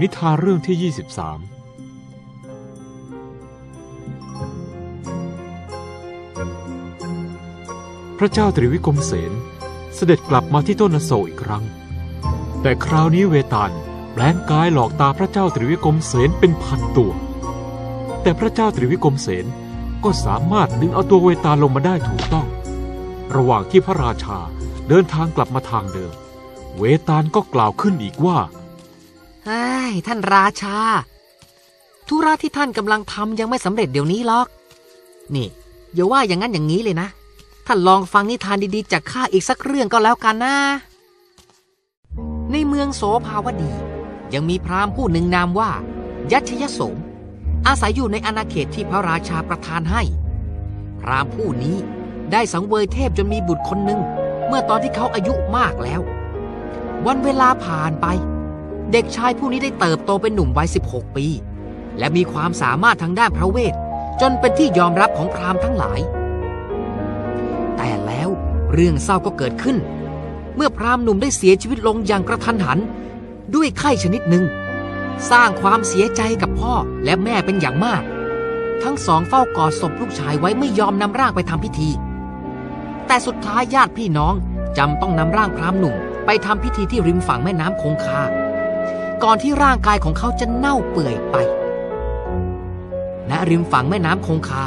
นิทานเรื่องที่ 23 พระเจ้าตรีวิกรมเสนเสด็จกลับมาที่ต้นอโศกอีกครั้ง แต่คราวนี้เวตาลแปลงกายหลอกตาพระเจ้าตรีวิกรมเสนเป็นพันตัว แต่พระเจ้าตรีวิกรมเสนก็สามารถดึงเอาตัวเวตาลลงมาได้ถูกต้อง ระหว่างที่พระราชาเดินทางกลับมาทางเดิม เวตาลก็กล่าวขึ้นอีกว่า เฮ้ยท่านราชา ธุระที่ท่านกำลังทำยังไม่สำเร็จเดี๋ยวนี้หรอก นี่อย่าว่าอย่างนั้นอย่างนี้เลยนะ ท่านลองฟังนิทานดีๆ จากข้าอีกสักเรื่องก็แล้วกันนะ ในเมืองโสภาวดี ยังมีพราหมณ์ผู้หนึ่งนามว่า ยัชยโสม อาศัยอยู่ในอาณาเขตที่พระราชาประทานให้ พราหมณ์ผู้นี้ได้สังเวยเทพจนมีบุตรคนหนึ่ง เมื่อตอนที่เขาอายุมากแล้ว วันเวลาผ่านไป เด็กชายผู้นี้ได้เติบโตเป็นหนุ่มวัย 16 ปี และมีความสามารถทางด้านพระเวท จนเป็นที่ยอมรับของพราหมณ์ทั้งหลาย แต่แล้วเรื่องเศร้าก็เกิดขึ้น เมื่อพราหมณ์หนุ่มได้เสียชีวิตลงอย่างกระทันหัน ด้วยไข้ชนิดหนึ่ง สร้างความเสียใจกับพ่อและแม่เป็นอย่างมาก ทั้งสองเฝ้ากอดศพลูกชายไว้ไม่ยอมนำร่างไปทำพิธี แต่สุดท้ายญาติพี่น้องจำต้องนำร่างพราหมณ์หนุ่มไปทำพิธีที่ริมฝั่งแม่น้ำคงคา ก่อนที่ร่างกายของเขาจะเน่าเปื่อยไป ณริมฝั่งแม่น้ำคงคา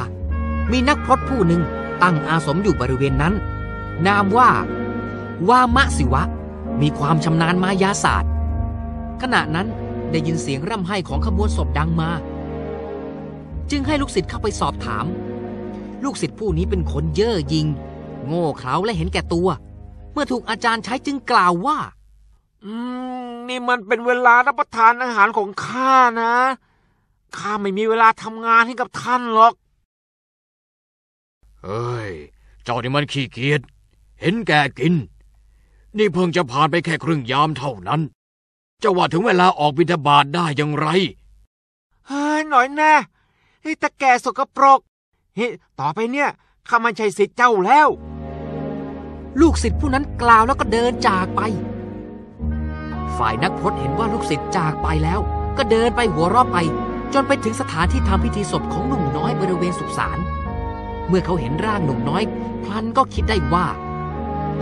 มีนักพรตผู้หนึ่งตั้งอาสมอยู่บริเวณนั้น นามว่า วามะสิวะ มีความชำนาญมายาศาสตร์ ขณะนั้นได้ยินเสียงร่ำไห้ของขบวนศพดังมา จึงให้ลูกศิษย์เข้าไปสอบถาม ลูกศิษย์ผู้นี้เป็นคนเย่อหยิง โง่เขลาและเห็นแก่ตัว เมื่อถูกอาจารย์ใช้จึงกล่าวว่า อืม นี่มันเป็นเวลารับประทานอาหารของข้านะ ข้าไม่มีเวลาทำงานให้กับท่านหรอก เฮ้ย เจ้านี่มันขี้เกียจ เห็นแก่กิน นี่เพิ่งจะผ่านไปแค่ครึ่งยามเท่านั้นจะว่าถึงเวลาออกบิณฑบาตได้อย่างไร เฮ้ย หน่อยแน่เฮ้ยตะแกสกปรกเฮ้ยต่อไปเนี่ยข้าไม่ใช่สิทธิ์เจ้าแล้ว ลูกศิษย์ผู้นั้นกล่าวแล้วก็เดินจากไป ฝ่ายนักพรตเห็นว่าลูกศิษย์จากไปแล้ว ก็เดินไปหัวรอบไป จนไปถึงสถานที่ทำพิธีศพของหนุ่มน้อยบริเวณสุสานเมื่อเขาเห็นร่างหนุ่มน้อย พลันก็คิดได้ว่า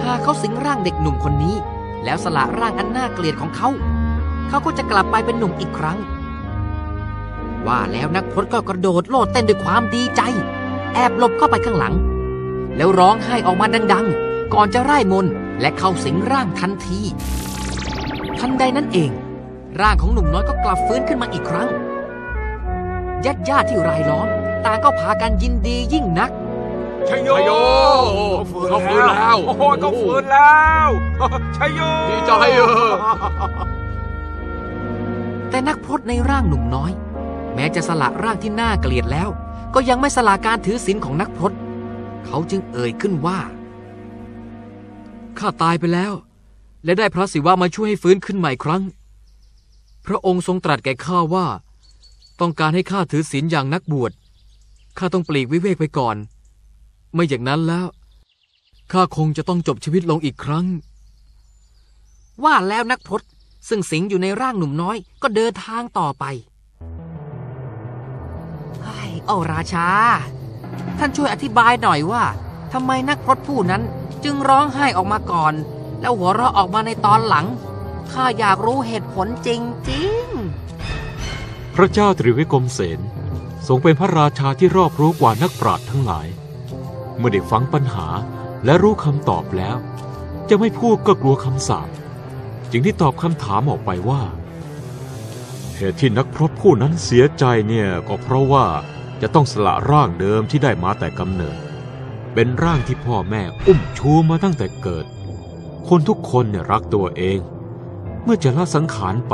หากเขาสิงร่างเด็กหนุ่มคนนี้ แล้วสละร่างอันน่าเกลียดของเขา เขาก็จะกลับไปเป็นหนุ่มอีกครั้ง ว่าแล้วนักพรตก็กระโดดโลดเต้นด้วยความดีใจ แอบหลบเข้าไปข้างหลัง แล้วร้องไห้ออกมาดัง ๆ ก่อนจะไล่มนและเข้าสิงร่างทันที ทันใดนั้นเอง ร่างของหนุ่มน้อยก็กลับฟื้นขึ้นมาอีกครั้งญาติญาติๆที่รายล้อมต่างก็พากันยินดียิ่งนักชัยโยชัยโยเขาฟื้นเขาฟื้นแล้วโอ้โหเขาฟื้นแล้วชัยโยดีใจเออแต่นักพรตในร่างหนุ่มน้อย แม้จะสละร่างที่น่าเกลียดแล้ว ก็ยังไม่สละการถือศีลของนักพรตเขาจึงเอ่ยขึ้นว่าข้าตายไปแล้ว และได้พระศิวะมาช่วยให้ฟื้นขึ้นใหม่ครั้ง พระองค์ทรงตรัสแก่ข้าว่า ต้องการให้ข้าถือศีลอย่างนักบวช ข้าต้องปลีกวิเวกไปก่อน ไม่อย่างนั้นแล้ว ข้าคงจะต้องจบชีวิตลงอีกครั้ง ว่าแล้วนักพรตซึ่งสิงอยู่ในร่างหนุ่มน้อย ก็เดินทางต่อไปไอ้โอราชา ท่านช่วยอธิบายหน่อยว่าทำไมนักพรตผู้นั้นจึงร้องไห้ออกมาก่อน แล้วหัวเราะออกมาในตอนหลัง ข้าอยากรู้เหตุผลจริงๆ พระเจ้าตรีวิกรมเสนทรงเป็นพระราชาที่รอบรู้กว่านักปราชญ์ทั้งหลาย เมื่อได้ฟังปัญหาและรู้คำตอบแล้ว จะไม่พูดก็กลัวคำสาปจึงได้ตอบคำถามออกไปว่า เหตุที่นักพรตผู้นั้นเสียใจเนี่ยก็เพราะว่าจะต้องสละร่างเดิมที่ได้มาแต่กำเนิด เป็นร่างที่พ่อแม่อุ้มชูมาตั้งแต่เกิด คนทุกคนเนี่ยรักตัวเอง เมื่อจะละสังขารไป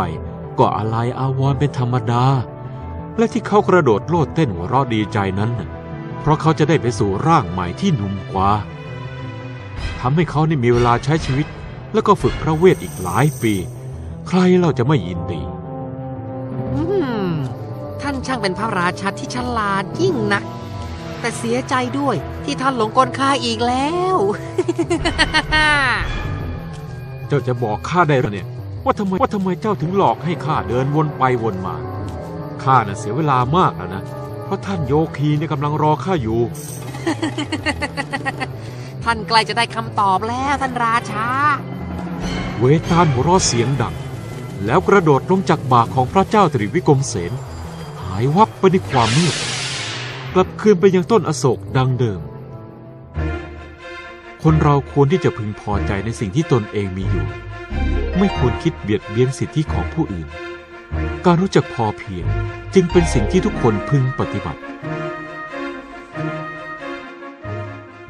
ก็อะไรอาวรเป็นธรรมดา และที่เขากระโดดโลดเต้นหัวเราะดีใจนั้น เพราะเขาจะได้ไปสู่ร่างใหม่ที่หนุ่มกว่าทำให้เขาได้มีเวลาใช้ชีวิต แล้วก็ฝึกพระเวทอีกหลายปี ใครเราจะไม่ยินดีท่านช่างเป็นพระราชาที่ฉลาดยิ่งนัก แต่เสียใจด้วยที่ท่านหลงกลข้าอีกแล้ว เจ้าจะบอกข้าได้หรือเนี่ย ว่าทำไมว่าทำไมเจ้าถึงหลอกให้ข้าเดินวนไปวนมาข้าน่ะเสียเวลามากแล้วนะ เพราะท่านโยคีเนี่ยกำลังรอข้าอยู่ ท่านใกล้จะได้คำตอบแล้วท่านราชา เวตาลหัวเราะเสียงดัง แล้วกระโดดลงจากบ่าของพระเจ้าตรีวิกรมเสนหายวับไปในความมืดกลับคืนไปยังต้นอโศกดังเดิม คนเราควรที่จะพึงพอใจในสิ่งที่ตนเองมีอยู่ ไม่ควรคิดเบียดเบียนสิทธิของผู้อื่น การรู้จักพอเพียงจึงเป็นสิ่งที่ทุกคนพึงปฏิบัติ